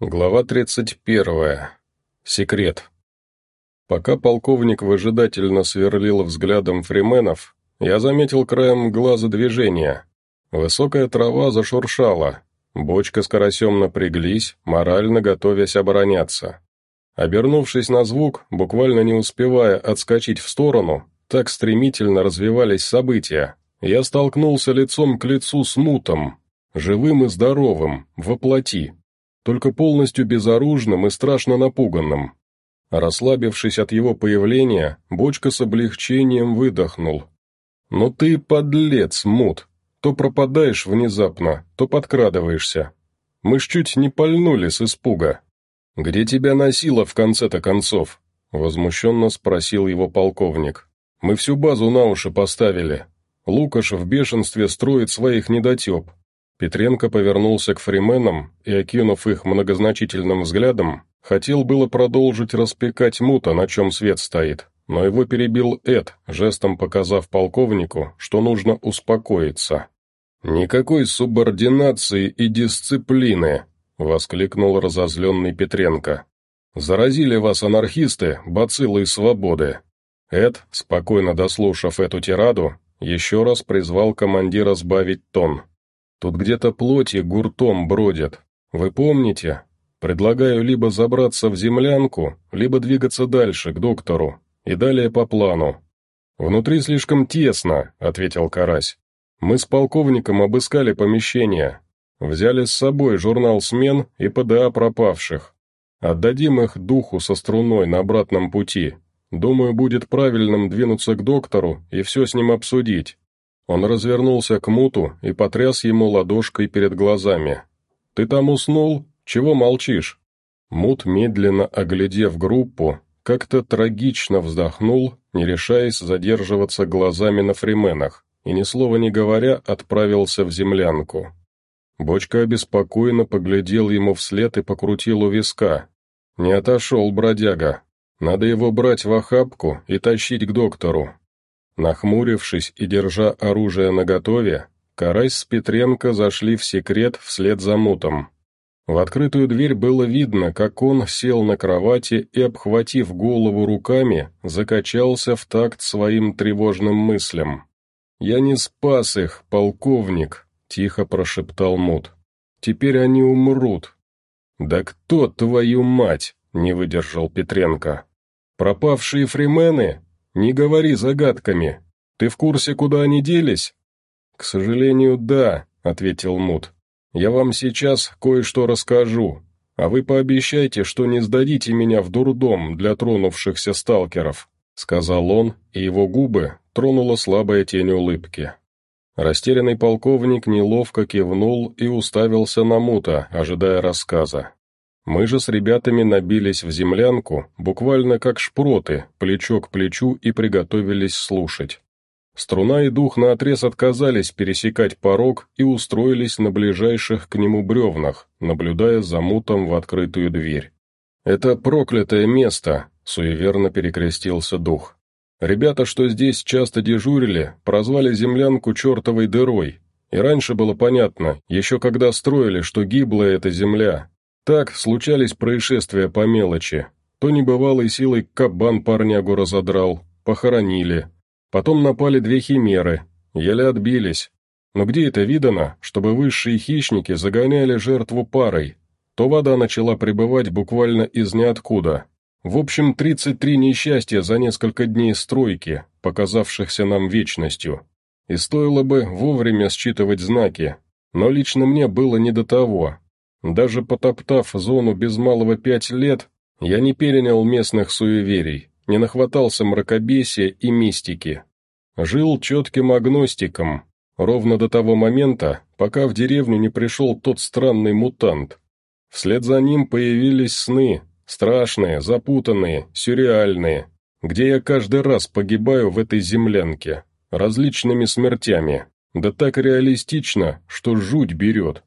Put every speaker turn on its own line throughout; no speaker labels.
Глава 31. Секрет. Пока полковник выжидательно сверлил взглядом фрименов, я заметил краем глаза движения. Высокая трава зашуршала, бочка с карасем напряглись, морально готовясь обороняться. Обернувшись на звук, буквально не успевая отскочить в сторону, так стремительно развивались события, я столкнулся лицом к лицу с мутом, живым и здоровым, воплоти только полностью безоружным и страшно напуганным. Расслабившись от его появления, бочка с облегчением выдохнул. «Ну ты подлец, мут! То пропадаешь внезапно, то подкрадываешься. Мы ж чуть не пальнули с испуга. Где тебя носило в конце-то концов?» Возмущенно спросил его полковник. «Мы всю базу на уши поставили. Лукаш в бешенстве строит своих недотеп. Петренко повернулся к фрименам и, окинув их многозначительным взглядом, хотел было продолжить распекать мута, на чем свет стоит, но его перебил Эд, жестом показав полковнику, что нужно успокоиться. «Никакой субординации и дисциплины!» — воскликнул разозленный Петренко. «Заразили вас анархисты, бациллы свободы!» Эд, спокойно дослушав эту тираду, еще раз призвал командира сбавить тон. Тут где-то плоти гуртом бродят. Вы помните? Предлагаю либо забраться в землянку, либо двигаться дальше, к доктору, и далее по плану. «Внутри слишком тесно», — ответил Карась. «Мы с полковником обыскали помещение. Взяли с собой журнал смен и ПДА пропавших. Отдадим их духу со струной на обратном пути. Думаю, будет правильным двинуться к доктору и все с ним обсудить. Он развернулся к Муту и потряс ему ладошкой перед глазами. «Ты там уснул? Чего молчишь?» Мут, медленно оглядев группу, как-то трагично вздохнул, не решаясь задерживаться глазами на фрименах, и ни слова не говоря отправился в землянку. Бочка обеспокоенно поглядел ему вслед и покрутил у виска. «Не отошел, бродяга. Надо его брать в охапку и тащить к доктору. Нахмурившись и держа оружие наготове, Карась с Петренко зашли в секрет вслед за мутом. В открытую дверь было видно, как он сел на кровати и, обхватив голову руками, закачался в такт своим тревожным мыслям. «Я не спас их, полковник», — тихо прошептал Мут. «Теперь они умрут». «Да кто, твою мать?» — не выдержал Петренко. «Пропавшие фримены? «Не говори загадками. Ты в курсе, куда они делись?» «К сожалению, да», — ответил Мут. «Я вам сейчас кое-что расскажу, а вы пообещайте, что не сдадите меня в дурдом для тронувшихся сталкеров», — сказал он, и его губы тронула слабая тень улыбки. Растерянный полковник неловко кивнул и уставился на Мута, ожидая рассказа. Мы же с ребятами набились в землянку, буквально как шпроты, плечо к плечу и приготовились слушать. Струна и дух наотрез отказались пересекать порог и устроились на ближайших к нему бревнах, наблюдая за мутом в открытую дверь. «Это проклятое место», — суеверно перекрестился дух. «Ребята, что здесь часто дежурили, прозвали землянку чертовой дырой. И раньше было понятно, еще когда строили, что гиблая эта земля, так, случались происшествия по мелочи. То небывалой силой кабан парнягу разодрал, похоронили. Потом напали две химеры, еле отбились. Но где это видано, чтобы высшие хищники загоняли жертву парой? То вода начала прибывать буквально из ниоткуда. В общем, 33 несчастья за несколько дней стройки, показавшихся нам вечностью. И стоило бы вовремя считывать знаки, но лично мне было не до того, даже потоптав зону без малого пять лет, я не перенял местных суеверий, не нахватался мракобесия и мистики. Жил четким агностиком, ровно до того момента, пока в деревню не пришел тот странный мутант. Вслед за ним появились сны, страшные, запутанные, сюрреальные, где я каждый раз погибаю в этой землянке, различными смертями, да так реалистично, что жуть берет.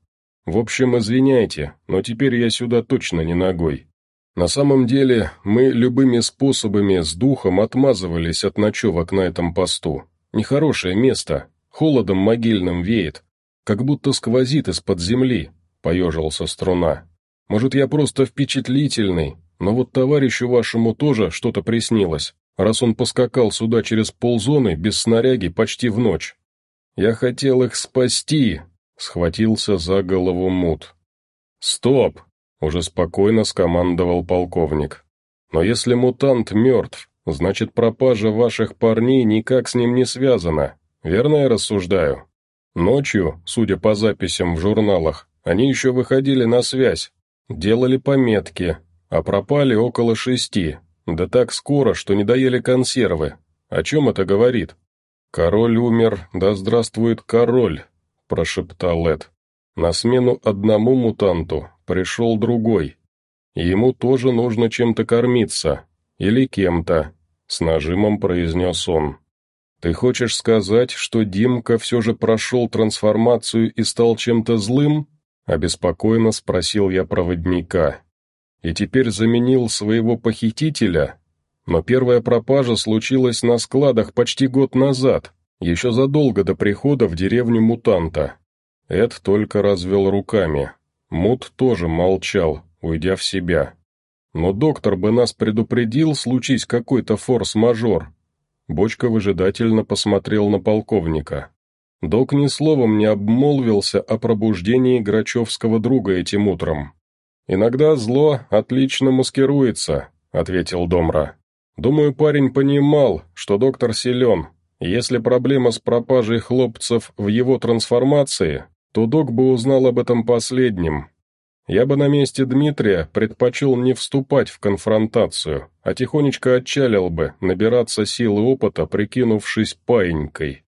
В общем, извиняйте, но теперь я сюда точно не ногой. На самом деле, мы любыми способами с духом отмазывались от ночевок на этом посту. Нехорошее место, холодом могильным веет, как будто сквозит из-под земли, поежился струна. Может, я просто впечатлительный, но вот товарищу вашему тоже что-то приснилось, раз он поскакал сюда через ползоны без снаряги почти в ночь. Я хотел их спасти, схватился за голову Мут. «Стоп!» — уже спокойно скомандовал полковник. «Но если мутант мертв, значит пропажа ваших парней никак с ним не связана, верно я рассуждаю? Ночью, судя по записям в журналах, они еще выходили на связь, делали пометки, а пропали около шести, да так скоро, что не доели консервы. О чем это говорит? Король умер, да здравствует король, прошептал Эд. На смену одному мутанту пришел другой. Ему тоже нужно чем-то кормиться. Или кем-то, с нажимом произнес он. «Ты хочешь сказать, что Димка все же прошел трансформацию и стал чем-то злым?» Обеспокоенно спросил я проводника. «И теперь заменил своего похитителя? Но первая пропажа случилась на складах почти год назад, еще задолго до прихода в деревню мутанта. Эд только развел руками. Мут тоже молчал, уйдя в себя. Но доктор бы нас предупредил, случись какой-то форс-мажор. Бочка выжидательно посмотрел на полковника. Док ни словом не обмолвился о пробуждении Грачевского друга этим утром. «Иногда зло отлично маскируется», — ответил Домра. «Думаю, парень понимал, что доктор силен, если проблема с пропажей хлопцев в его трансформации, то док бы узнал об этом последним. Я бы на месте Дмитрия предпочел не вступать в конфронтацию, а тихонечко отчалил бы, набираться сил и опыта, прикинувшись паинькой.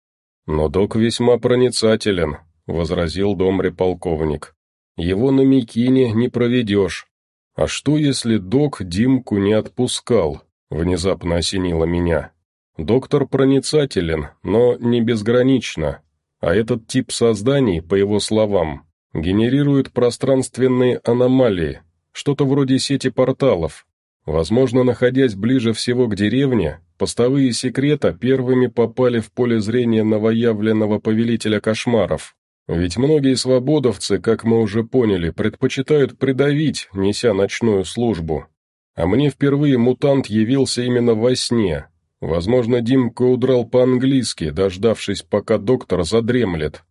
Но док весьма проницателен, — возразил домре полковник. Его на Микине не проведешь. А что, если док Димку не отпускал? Внезапно осенило меня. Доктор проницателен, но не безгранично, а этот тип созданий, по его словам, генерирует пространственные аномалии, что-то вроде сети порталов. Возможно, находясь ближе всего к деревне, постовые секрета первыми попали в поле зрения новоявленного повелителя кошмаров. Ведь многие свободовцы, как мы уже поняли, предпочитают придавить, неся ночную службу. А мне впервые мутант явился именно во сне, Возможно, Димка удрал по-английски, дождавшись, пока доктор задремлет.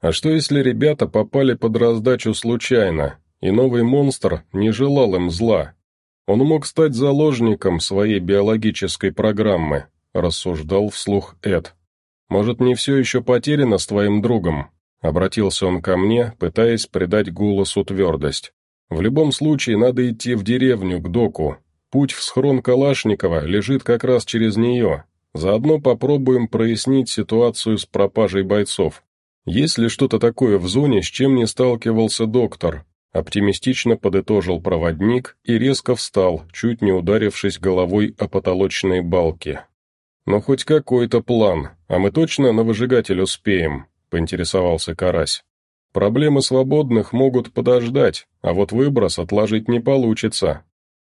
А что если ребята попали под раздачу случайно, и новый монстр не желал им зла? Он мог стать заложником своей биологической программы, рассуждал вслух Эд. Может, не все еще потеряно с твоим другом? Обратился он ко мне, пытаясь придать голосу твердость. В любом случае, надо идти в деревню, к доку, Путь в схрон Калашникова лежит как раз через нее. Заодно попробуем прояснить ситуацию с пропажей бойцов. Есть ли что-то такое в зоне, с чем не сталкивался доктор? Оптимистично подытожил проводник и резко встал, чуть не ударившись головой о потолочные балки. «Но хоть какой-то план, а мы точно на выжигатель успеем», — поинтересовался Карась. «Проблемы свободных могут подождать, а вот выброс отложить не получится,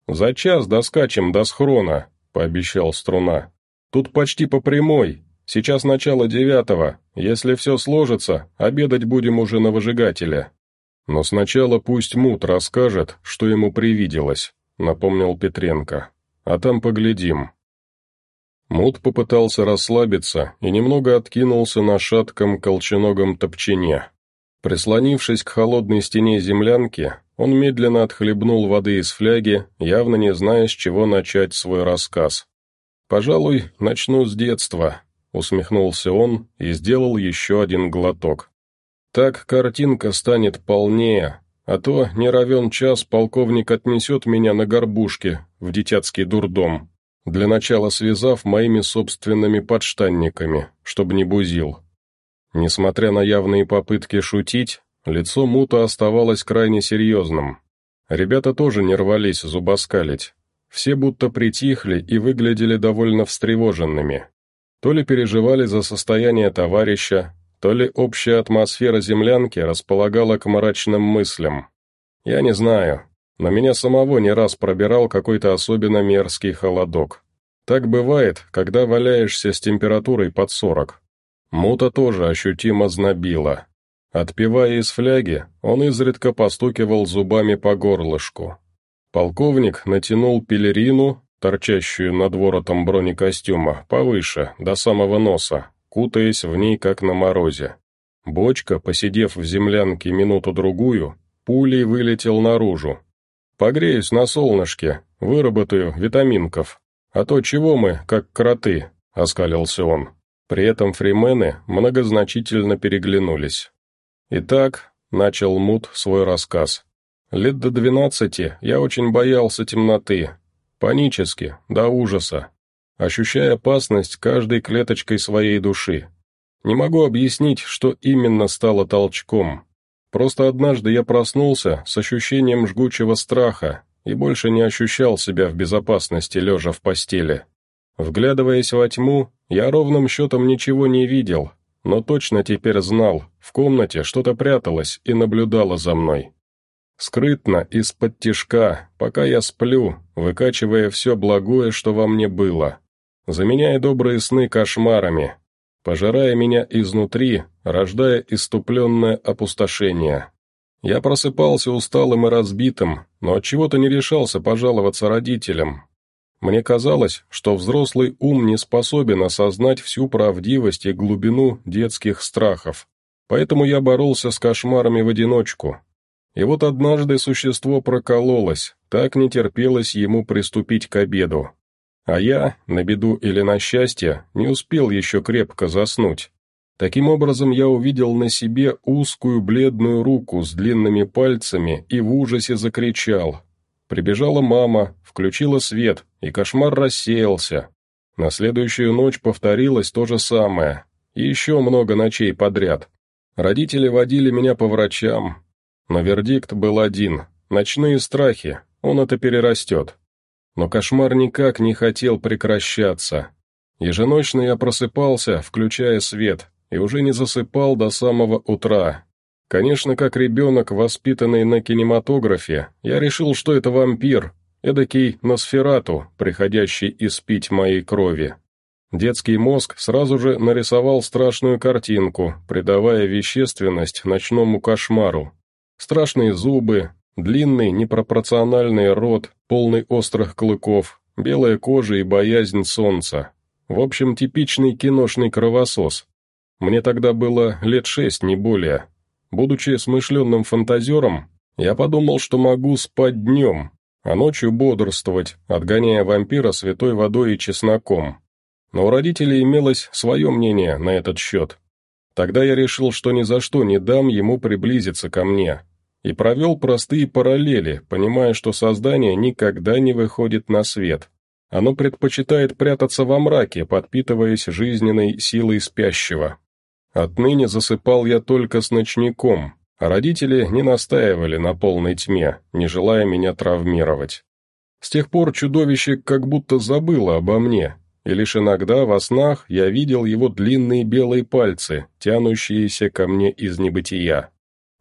«За час доскачем до схрона», — пообещал Струна. «Тут почти по прямой. Сейчас начало девятого. Если все сложится, обедать будем уже на выжигателе». «Но сначала пусть Мут расскажет, что ему привиделось», — напомнил Петренко. «А там поглядим». Мут попытался расслабиться и немного откинулся на шатком колченогом топчине. Прислонившись к холодной стене землянки, он медленно отхлебнул воды из фляги, явно не зная, с чего начать свой рассказ. «Пожалуй, начну с детства», — усмехнулся он и сделал еще один глоток. «Так картинка станет полнее, а то не равен час полковник отнесет меня на горбушке в детятский дурдом, для начала связав моими собственными подштанниками, чтобы не бузил». Несмотря на явные попытки шутить, Лицо Мута оставалось крайне серьезным. Ребята тоже не рвались зубоскалить. Все будто притихли и выглядели довольно встревоженными. То ли переживали за состояние товарища, то ли общая атмосфера землянки располагала к мрачным мыслям. Я не знаю, но меня самого не раз пробирал какой-то особенно мерзкий холодок. Так бывает, когда валяешься с температурой под сорок. Мута тоже ощутимо знобила. Отпивая из фляги, он изредка постукивал зубами по горлышку. Полковник натянул пелерину, торчащую над воротом бронекостюма, повыше, до самого носа, кутаясь в ней, как на морозе. Бочка, посидев в землянке минуту-другую, пулей вылетел наружу. «Погреюсь на солнышке, выработаю витаминков. А то чего мы, как кроты?» — оскалился он. При этом фримены многозначительно переглянулись. «Итак», — начал Мут свой рассказ, — «лет до двенадцати я очень боялся темноты, панически, до ужаса, ощущая опасность каждой клеточкой своей души. Не могу объяснить, что именно стало толчком. Просто однажды я проснулся с ощущением жгучего страха и больше не ощущал себя в безопасности, лежа в постели. Вглядываясь во тьму, я ровным счетом ничего не видел, но точно теперь знал, в комнате что-то пряталось и наблюдало за мной. Скрытно, из-под тишка, пока я сплю, выкачивая все благое, что во мне было, заменяя добрые сны кошмарами, пожирая меня изнутри, рождая иступленное опустошение. Я просыпался усталым и разбитым, но от чего то не решался пожаловаться родителям, мне казалось, что взрослый ум не способен осознать всю правдивость и глубину детских страхов, поэтому я боролся с кошмарами в одиночку. И вот однажды существо прокололось, так не терпелось ему приступить к обеду. А я, на беду или на счастье, не успел еще крепко заснуть. Таким образом, я увидел на себе узкую бледную руку с длинными пальцами и в ужасе закричал. Прибежала мама, включила свет, и кошмар рассеялся. На следующую ночь повторилось то же самое, и еще много ночей подряд. Родители водили меня по врачам, но вердикт был один – ночные страхи, он это перерастет. Но кошмар никак не хотел прекращаться. Еженочно я просыпался, включая свет, и уже не засыпал до самого утра. Конечно, как ребенок, воспитанный на кинематографе, я решил, что это вампир, Эдакий Носферату, приходящий испить моей крови. Детский мозг сразу же нарисовал страшную картинку, придавая вещественность ночному кошмару. Страшные зубы, длинный непропорциональный рот, полный острых клыков, белая кожа и боязнь солнца. В общем, типичный киношный кровосос. Мне тогда было лет шесть, не более. Будучи смышленным фантазером, я подумал, что могу спать днем, а ночью бодрствовать, отгоняя вампира святой водой и чесноком. Но у родителей имелось свое мнение на этот счет. Тогда я решил, что ни за что не дам ему приблизиться ко мне, и провел простые параллели, понимая, что создание никогда не выходит на свет. Оно предпочитает прятаться во мраке, подпитываясь жизненной силой спящего. Отныне засыпал я только с ночником, а родители не настаивали на полной тьме, не желая меня травмировать. С тех пор чудовище как будто забыло обо мне, и лишь иногда во снах я видел его длинные белые пальцы, тянущиеся ко мне из небытия.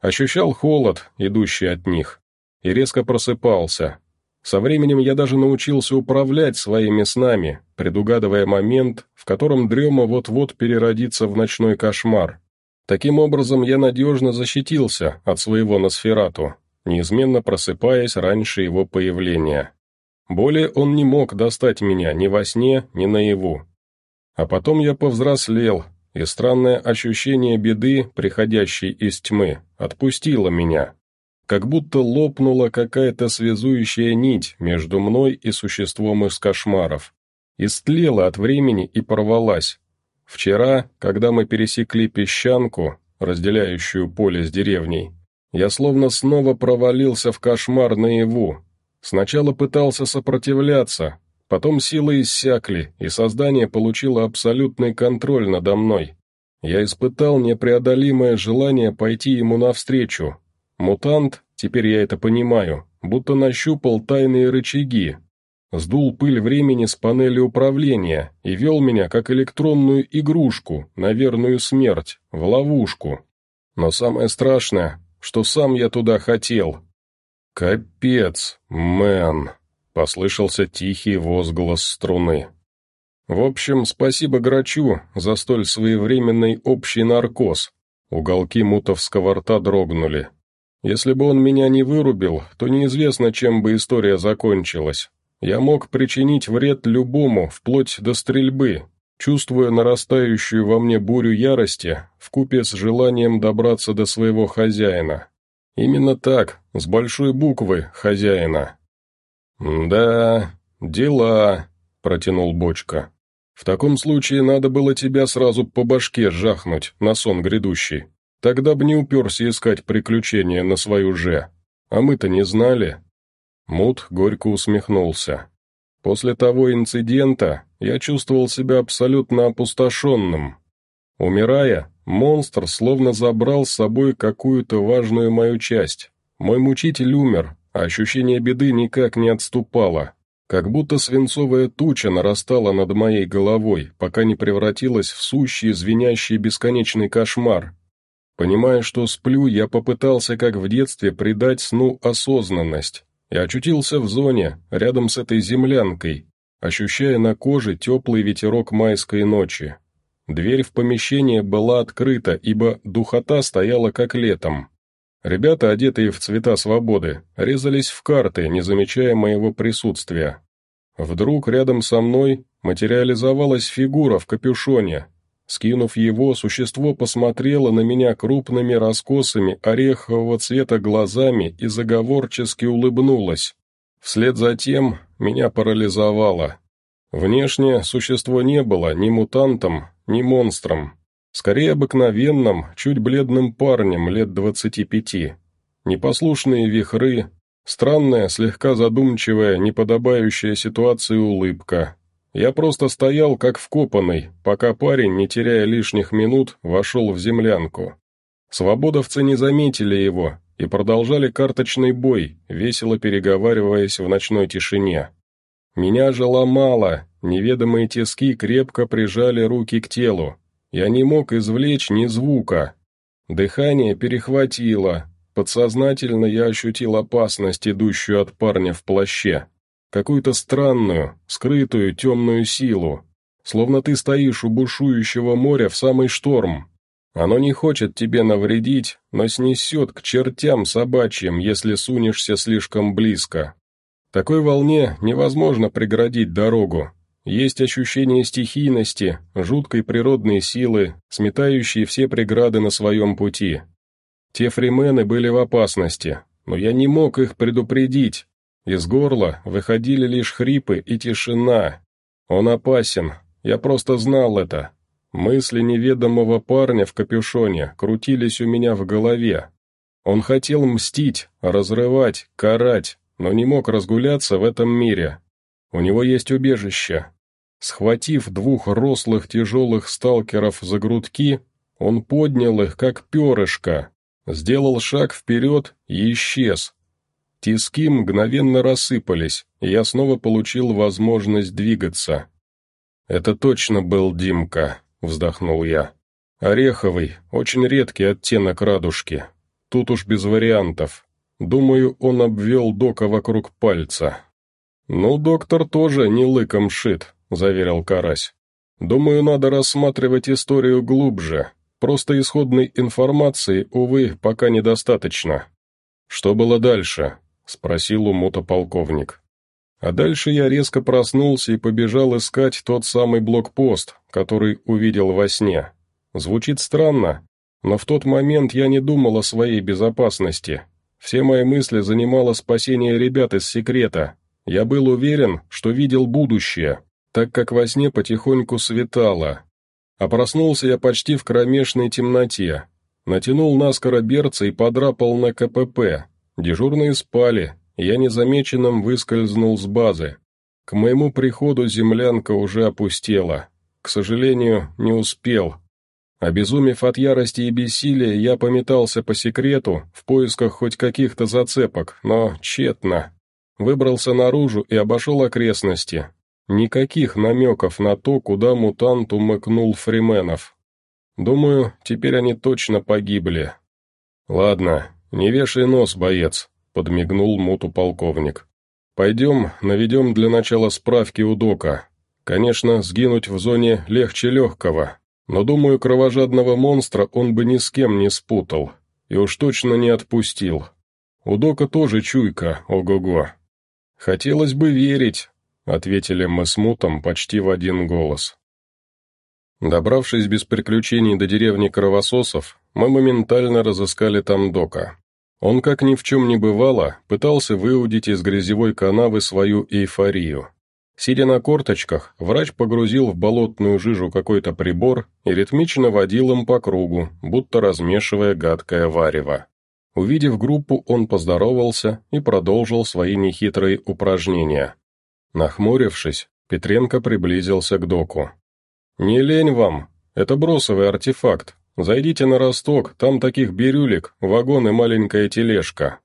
Ощущал холод, идущий от них, и резко просыпался. Со временем я даже научился управлять своими снами, предугадывая момент, в котором дрема вот-вот переродится в ночной кошмар. Таким образом, я надежно защитился от своего Носферату, неизменно просыпаясь раньше его появления. Более он не мог достать меня ни во сне, ни наяву. А потом я повзрослел, и странное ощущение беды, приходящей из тьмы, отпустило меня. Как будто лопнула какая-то связующая нить между мной и существом из кошмаров. Истлела от времени и порвалась, Вчера, когда мы пересекли песчанку, разделяющую поле с деревней, я словно снова провалился в кошмар наяву. Сначала пытался сопротивляться, потом силы иссякли, и создание получило абсолютный контроль надо мной. Я испытал непреодолимое желание пойти ему навстречу. Мутант, теперь я это понимаю, будто нащупал тайные рычаги, сдул пыль времени с панели управления и вел меня как электронную игрушку на верную смерть, в ловушку. Но самое страшное, что сам я туда хотел. «Капец, мэн!» — послышался тихий возглас струны. «В общем, спасибо Грачу за столь своевременный общий наркоз. Уголки мутовского рта дрогнули. Если бы он меня не вырубил, то неизвестно, чем бы история закончилась. Я мог причинить вред любому, вплоть до стрельбы, чувствуя нарастающую во мне бурю ярости, вкупе с желанием добраться до своего хозяина. Именно так, с большой буквы «хозяина». «Да, дела», — протянул Бочка. «В таком случае надо было тебя сразу по башке жахнуть на сон грядущий. Тогда бы не уперся искать приключения на свою же. А мы-то не знали». Мут горько усмехнулся. «После того инцидента я чувствовал себя абсолютно опустошенным. Умирая, монстр словно забрал с собой какую-то важную мою часть. Мой мучитель умер, а ощущение беды никак не отступало. Как будто свинцовая туча нарастала над моей головой, пока не превратилась в сущий, звенящий бесконечный кошмар. Понимая, что сплю, я попытался, как в детстве, придать сну осознанность, и очутился в зоне, рядом с этой землянкой, ощущая на коже теплый ветерок майской ночи. Дверь в помещение была открыта, ибо духота стояла как летом. Ребята, одетые в цвета свободы, резались в карты, не замечая моего присутствия. Вдруг рядом со мной материализовалась фигура в капюшоне. Скинув его, существо посмотрело на меня крупными раскосами орехового цвета глазами и заговорчески улыбнулось. Вслед за тем меня парализовало. Внешне существо не было ни мутантом, ни монстром. Скорее обыкновенным, чуть бледным парнем лет двадцати пяти. Непослушные вихры, странная, слегка задумчивая, неподобающая ситуации улыбка. Я просто стоял как вкопанный, пока парень, не теряя лишних минут, вошел в землянку. Свободовцы не заметили его, и продолжали карточный бой, весело переговариваясь в ночной тишине. Меня же ломало, неведомые тиски крепко прижали руки к телу. Я не мог извлечь ни звука. Дыхание перехватило, подсознательно я ощутил опасность, идущую от парня в плаще. Какую-то странную, скрытую темную силу. Словно ты стоишь у бушующего моря в самый шторм, оно не хочет тебе навредить, но снесет к чертям собачьим, если сунешься слишком близко. Такой волне невозможно преградить дорогу. Есть ощущение стихийности, жуткой природной силы, сметающей все преграды на своем пути. Те фримены были в опасности, но я не мог их предупредить. Из горла выходили лишь хрипы и тишина. Он опасен, я просто знал это, Мысли неведомого парня в капюшоне крутились у меня в голове. Он хотел мстить, разрывать, карать, но не мог разгуляться в этом мире. У него есть убежище. Схватив двух рослых тяжелых сталкеров за грудки, он поднял их, как перышко, сделал шаг вперед и исчез. Тиски мгновенно рассыпались, и я снова получил возможность двигаться. Это точно был Димка вздохнул я. «Ореховый, очень редкий оттенок радужки. Тут уж без вариантов. Думаю, он обвел Дока вокруг пальца». «Ну, доктор тоже не лыком шит», — заверил Карась. «Думаю, надо рассматривать историю глубже. Просто исходной информации, увы, пока недостаточно». «Что было дальше?» — спросил у мотополковник. А дальше я резко проснулся и побежал искать тот самый блокпост, который увидел во сне. Звучит странно, но в тот момент я не думал о своей безопасности. Все мои мысли занимало спасение ребят из секрета. Я был уверен, что видел будущее, так как во сне потихоньку светало. А проснулся я почти в кромешной темноте. Натянул наскоро берца и подрапал на КПП. Дежурные спали, я незамеченным выскользнул с базы. К моему приходу землянка уже опустела. К сожалению, не успел. Обезумев от ярости и бессилия, я пометался по секрету, в поисках хоть каких-то зацепок, но тщетно. Выбрался наружу и обошел окрестности. Никаких намеков на то, куда мутант умыкнул фрименов. Думаю, теперь они точно погибли. Ладно, не вешай нос, боец подмигнул Муту полковник. «Пойдем, наведем для начала справки у Дока. Конечно, сгинуть в зоне легче легкого, Но, думаю, кровожадного монстра он бы ни с кем не спутал, и уж точно не отпустил. У Дока тоже чуйка, ого-го. Хотелось бы верить, ответили мы с Мутом почти в один голос. Добравшись без приключений до деревни Кровососов, мы моментально разыскали там Дока. Он, как ни в чем не бывало, пытался выудить из грязевой канавы свою эйфорию. Сидя на корточках, врач погрузил в болотную жижу какой-то прибор и ритмично водил им по кругу, будто размешивая гадкое варево. Увидев группу, он поздоровался и продолжил свои нехитрые упражнения. Нахмурившись, Петренко приблизился к доку. «Не лень вам, это бросовый артефакт. Зайдите на росток, там таких бирюлек, вагон и маленькая тележка».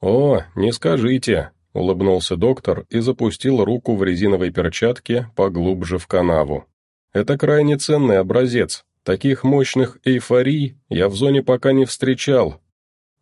«О, не скажите», — улыбнулся доктор и запустил руку в резиновой перчатке поглубже в канаву. «Это крайне ценный образец. Таких мощных эйфорий я в зоне пока не встречал,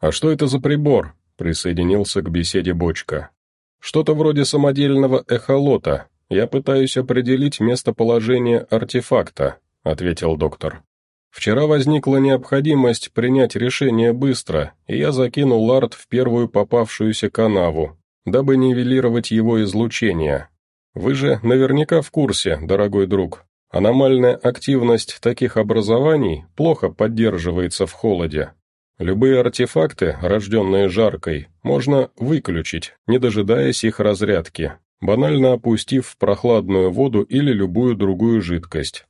«А что это за прибор?» — присоединился к беседе Бочка. «Что-то вроде самодельного эхолота. Я пытаюсь определить местоположение артефакта», — ответил доктор. «Вчера возникла необходимость принять решение быстро, и я закинул арт в первую попавшуюся канаву, дабы нивелировать его излучение. Вы же наверняка в курсе, дорогой друг. Аномальная активность таких образований плохо поддерживается в холоде. Любые артефакты, рожденные жаркой, можно выключить, не дожидаясь их разрядки, банально опустив в прохладную воду или любую другую жидкость.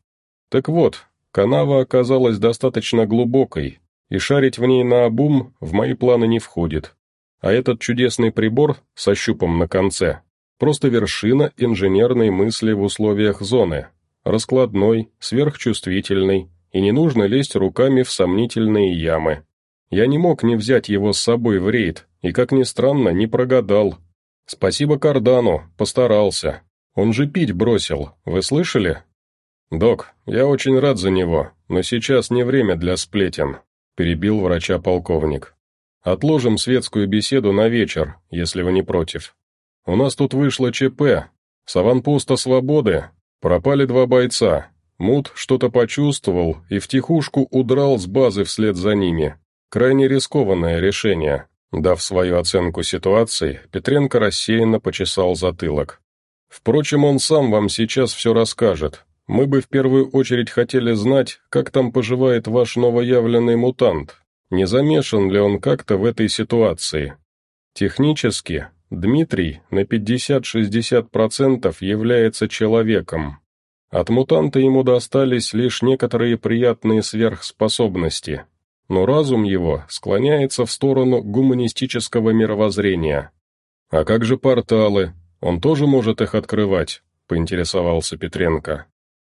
Так вот, канава оказалась достаточно глубокой, и шарить в ней на обум в мои планы не входит. А этот чудесный прибор со щупом на конце – просто вершина инженерной мысли в условиях зоны, раскладной, сверхчувствительный, и не нужно лезть руками в сомнительные ямы. Я не мог не взять его с собой в рейд, и, как ни странно, не прогадал. Спасибо Кардану, постарался. Он же пить бросил, вы слышали? Док, я очень рад за него, но сейчас не время для сплетен, перебил врача полковник. Отложим светскую беседу на вечер, если вы не против. У нас тут вышло ЧП. С аванпоста «Свободы» пропали два бойца. Мут что-то почувствовал и втихушку удрал с базы вслед за ними. Крайне рискованное решение. Дав свою оценку ситуации, Петренко рассеянно почесал затылок. Впрочем, он сам вам сейчас все расскажет. Мы бы в первую очередь хотели знать, как там поживает ваш новоявленный мутант. Не замешан ли он как-то в этой ситуации? Технически, Дмитрий на 50-60% является человеком. От мутанта ему достались лишь некоторые приятные сверхспособности, но разум его склоняется в сторону гуманистического мировоззрения. «А как же порталы? Он тоже может их открывать?» — поинтересовался Петренко.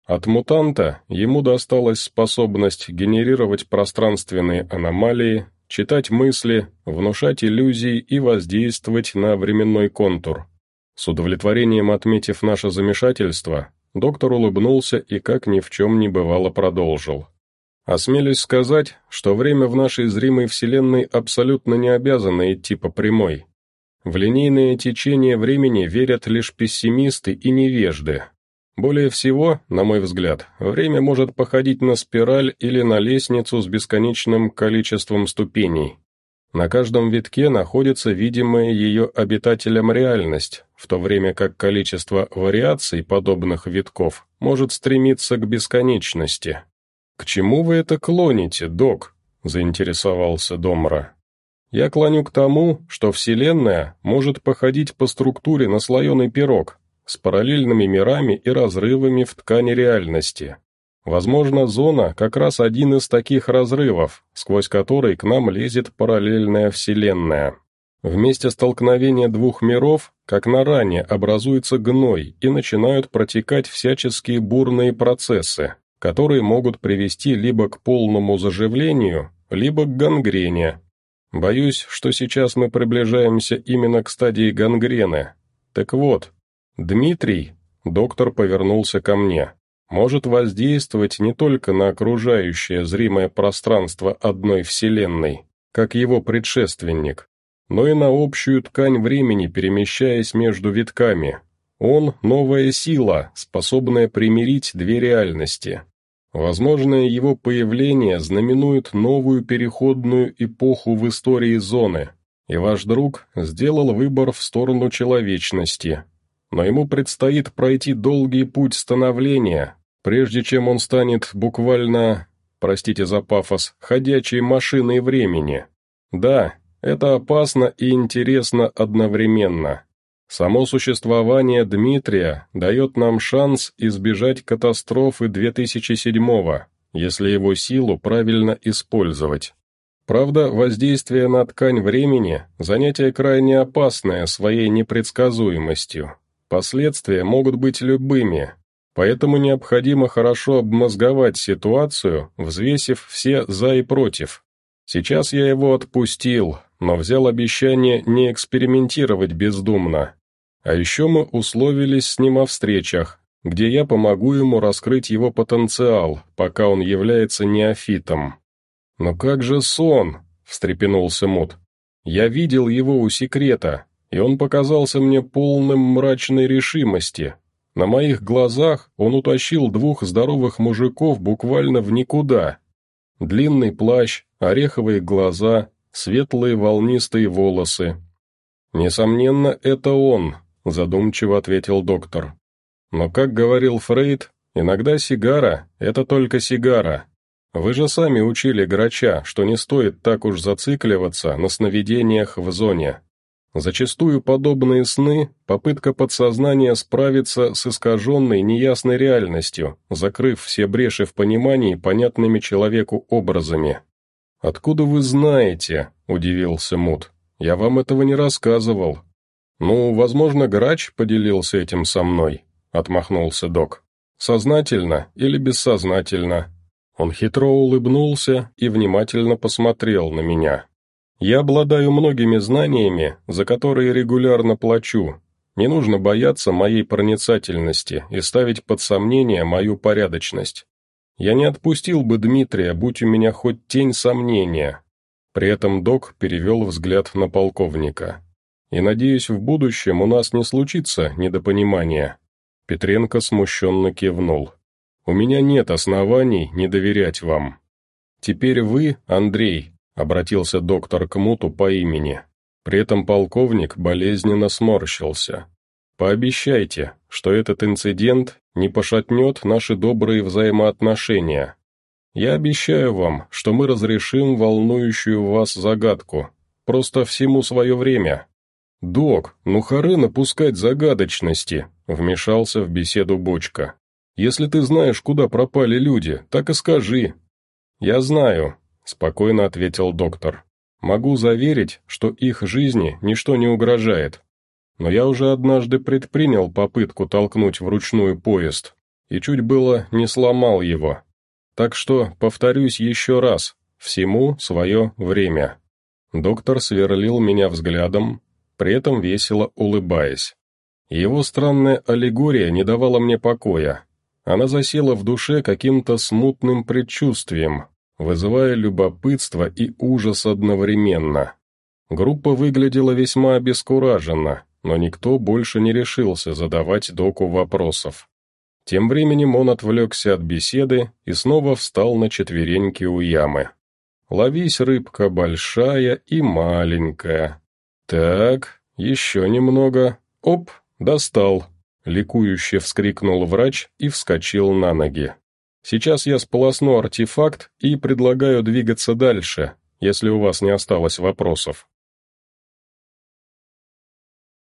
От мутанта ему досталась способность генерировать пространственные аномалии, читать мысли, внушать иллюзии и воздействовать на временной контур. С удовлетворением отметив наше замешательство, доктор улыбнулся и как ни в чем не бывало продолжил. Осмелюсь сказать, что время в нашей зримой Вселенной абсолютно не обязано идти по прямой. В линейное течение времени верят лишь пессимисты и невежды. Более всего, на мой взгляд, время может походить на спираль или на лестницу с бесконечным количеством ступеней. На каждом витке находится видимая ее обитателям реальность, в то время как количество вариаций подобных витков может стремиться к бесконечности. «К чему вы это клоните, док?» – заинтересовался Домра. «Я клоню к тому, что Вселенная может походить по структуре на слоеный пирог, с параллельными мирами и разрывами в ткани реальности. Возможно, зона как раз один из таких разрывов, сквозь который к нам лезет параллельная Вселенная. В месте столкновения двух миров, как на ране, образуется гной и начинают протекать всяческие бурные процессы, которые могут привести либо к полному заживлению, либо к гангрене. Боюсь, что сейчас мы приближаемся именно к стадии гангрены. Так вот, Дмитрий, доктор повернулся ко мне, может воздействовать не только на окружающее зримое пространство одной Вселенной, как его предшественник, но и на общую ткань времени, перемещаясь между витками. Он — новая сила, способная примирить две реальности. Возможное его появление знаменует новую переходную эпоху в истории зоны, и ваш друг сделал выбор в сторону человечности. Но ему предстоит пройти долгий путь становления, прежде чем он станет буквально, простите за пафос, ходячей машиной времени. Да, это опасно и интересно одновременно. Само существование Дмитрия дает нам шанс избежать катастрофы 2007-го, если его силу правильно использовать. Правда, воздействие на ткань времени – занятие крайне опасное своей непредсказуемостью. Последствия могут быть любыми, поэтому необходимо хорошо обмозговать ситуацию, взвесив все «за» и «против». Сейчас я его отпустил, но взял обещание не экспериментировать бездумно. А еще мы условились с ним о встречах, где я помогу ему раскрыть его потенциал, пока он является неофитом. «Но как же сон?» — встрепенулся Мут. «Я видел его у секрета, и он показался мне полным мрачной решимости. На моих глазах он утащил двух здоровых мужиков буквально в никуда. Длинный плащ, ореховые глаза, светлые волнистые волосы. Несомненно, это он», — задумчиво ответил доктор. «Но, как говорил Фрейд, иногда сигара — это только сигара, вы же сами учили грача, что не стоит так уж зацикливаться на сновидениях в зоне. Зачастую подобные сны – попытка подсознания справиться с искаженной неясной реальностью, закрыв все бреши в понимании понятными человеку образами. «Откуда вы знаете?» – удивился Мут. «Я вам этого не рассказывал». «Ну, возможно, грач поделился этим со мной», – отмахнулся док. «Сознательно или бессознательно?» Он хитро улыбнулся и внимательно посмотрел на меня. «Я обладаю многими знаниями, за которые регулярно плачу. Не нужно бояться моей проницательности и ставить под сомнение мою порядочность. Я не отпустил бы Дмитрия, будь у меня хоть тень сомнения». При этом док перевел взгляд на полковника. «И надеюсь, в будущем у нас не случится недопонимания». Петренко смущенно кивнул. У меня нет оснований не доверять вам. Теперь вы, Андрей, обратился доктор к Муту по имени. При этом полковник болезненно сморщился. Пообещайте, что этот инцидент не пошатнет наши добрые взаимоотношения. Я обещаю вам, что мы разрешим волнующую вас загадку. Просто всему свое время. «Док, ну хоры напускать загадочности», — вмешался в беседу Бочка. Если ты знаешь, куда пропали люди, так и скажи». «Я знаю», — спокойно ответил доктор. «Могу заверить, что их жизни ничто не угрожает. Но я уже однажды предпринял попытку толкнуть вручную поезд, и чуть было не сломал его. Так что, повторюсь еще раз, всему свое время». Доктор сверлил меня взглядом, при этом весело улыбаясь. Его странная аллегория не давала мне покоя, она засела в душе каким-то смутным предчувствием, вызывая любопытство и ужас одновременно. Группа выглядела весьма обескураженно, но никто больше не решился задавать доку вопросов. Тем временем он отвлекся от беседы и снова встал на четвереньки у ямы. «Ловись, рыбка большая и маленькая. Так, еще немного. Оп, достал. Ликующе вскрикнул врач и вскочил на ноги. «Сейчас я сполосну артефакт и предлагаю двигаться дальше, если у вас не осталось вопросов».